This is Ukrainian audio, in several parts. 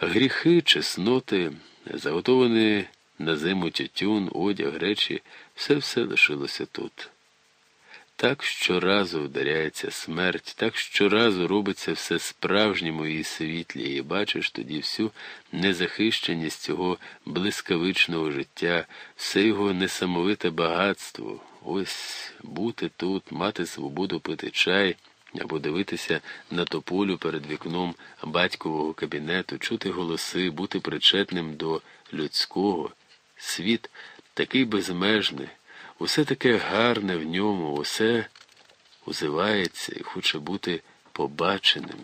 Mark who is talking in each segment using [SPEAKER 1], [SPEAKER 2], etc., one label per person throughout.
[SPEAKER 1] Гріхи, чесноти, заготовані на зиму тютюн, одяг, речі, все все лишилося тут. Так щоразу вдаряється смерть, так щоразу робиться все справжньому і світлі, і бачиш тоді всю незахищеність цього блискавичного життя, все його несамовите багатство. Ось бути тут, мати свободу пити чай або дивитися на тополю перед вікном батькового кабінету, чути голоси, бути причетним до людського. Світ такий безмежний. Усе таке гарне в ньому, усе узивається і хоче бути побаченим.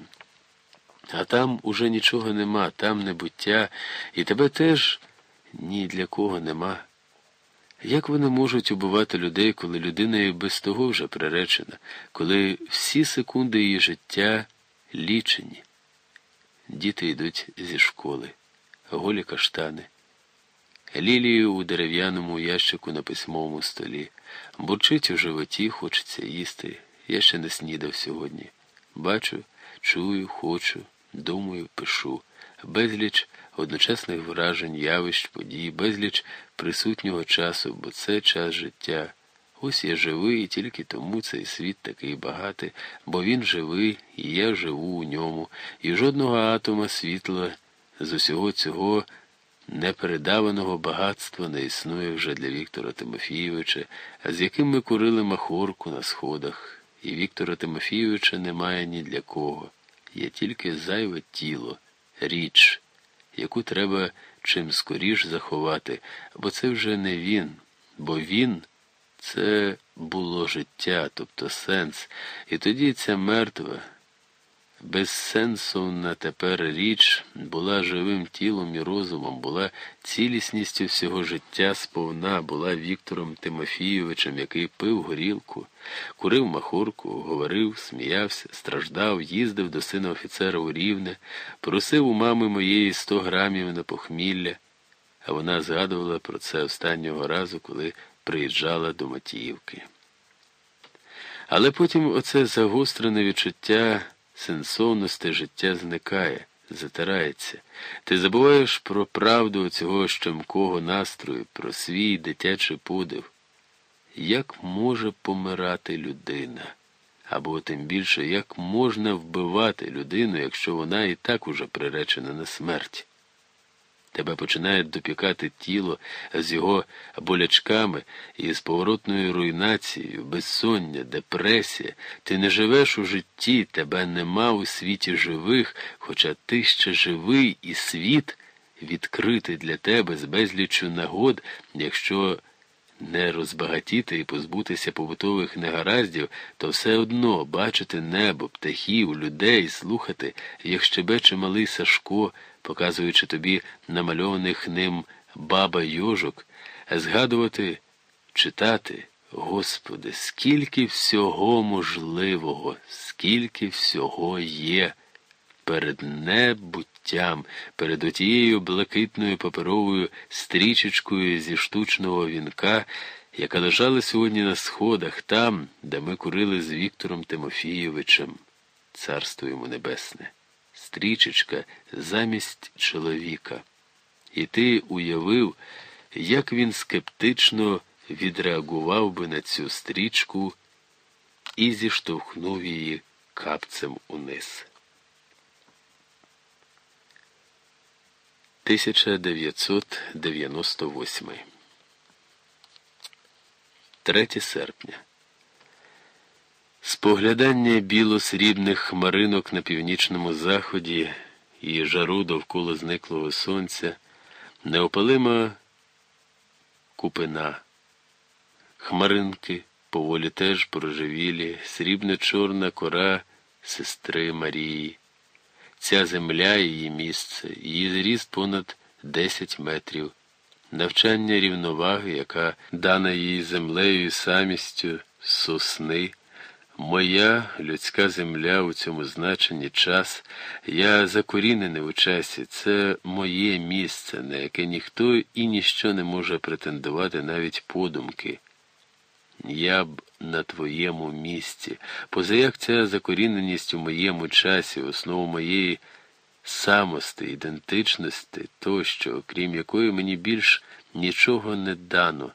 [SPEAKER 1] А там уже нічого нема, там небуття, і тебе теж ні для кого нема. Як вони можуть убивати людей, коли людина і без того вже приречена, коли всі секунди її життя лічені? Діти йдуть зі школи, голі каштани. Лілію у дерев'яному ящику на письмовому столі. Бурчить у животі, хочеться їсти. Я ще не снідав сьогодні. Бачу, чую, хочу, думаю, пишу. Безліч одночасних вражень, явищ, подій, безліч присутнього часу, бо це час життя. Ось я живий, і тільки тому цей світ такий багатий, бо він живий, і я живу у ньому, і жодного атома світла з усього цього непередаваного багатства не існує вже для Віктора Тимофійовича, з яким ми курили махорку на сходах, і Віктора Тимофійовича немає ні для кого. Є тільки зайве тіло, річ, яку треба чим скоріш заховати, бо це вже не він, бо він це було життя, тобто сенс, і тоді ця мертва безсенсовна тепер річ була живим тілом і розумом, була цілісністю всього життя сповна, була Віктором Тимофійовичем, який пив горілку, курив махорку, говорив, сміявся, страждав, їздив до сина офіцера у рівне, просив у мами моєї сто грамів на похмілля, а вона згадувала про це останнього разу, коли приїжджала до Матіївки. Але потім оце загострене відчуття сенсовності життя зникає, затирається. Ти забуваєш про правду цього щемкого настрою, про свій дитячий подив. Як може помирати людина? Або тим більше, як можна вбивати людину, якщо вона і так уже приречена на смерть? Тебе починає допікати тіло з його болячками і з поворотною руйнацією, безсоння, депресія. Ти не живеш у житті, тебе нема у світі живих, хоча ти ще живий, і світ відкритий для тебе з безліччю нагод, якщо не розбагатіти і позбутися побутових негараздів, то все одно бачити небо, птахів, людей, слухати, як щебече малий Сашко показуючи тобі намальованих ним баба йожок, згадувати, читати, Господи, скільки всього можливого, скільки всього є перед небуттям, перед отією блакитною паперовою стрічечкою зі штучного вінка, яка лежала сьогодні на сходах, там, де ми курили з Віктором Тимофійовичем, царство йому небесне стрічечка замість чоловіка. І ти уявив, як він скептично відреагував би на цю стрічку і зіштовхнув її капцем униз. 1998 3 серпня. Споглядання біло-срібних хмаринок на північному заході і жару довкола зниклого сонця, неопалима купина, хмаринки поволі теж проживілі, срібно-чорна кора сестри Марії. Ця земля її місце, її зріст понад 10 метрів, навчання рівноваги, яка дана їй землею і самістю сосни. Моя людська земля у цьому значенні час, я закорінений у часі, це моє місце, на яке ніхто і ніщо не може претендувати навіть подумки. Я б на твоєму місці, позаяк ця закоріненість у моєму часі, основу моєї самости, ідентичності тощо, окрім якої мені більш нічого не дано.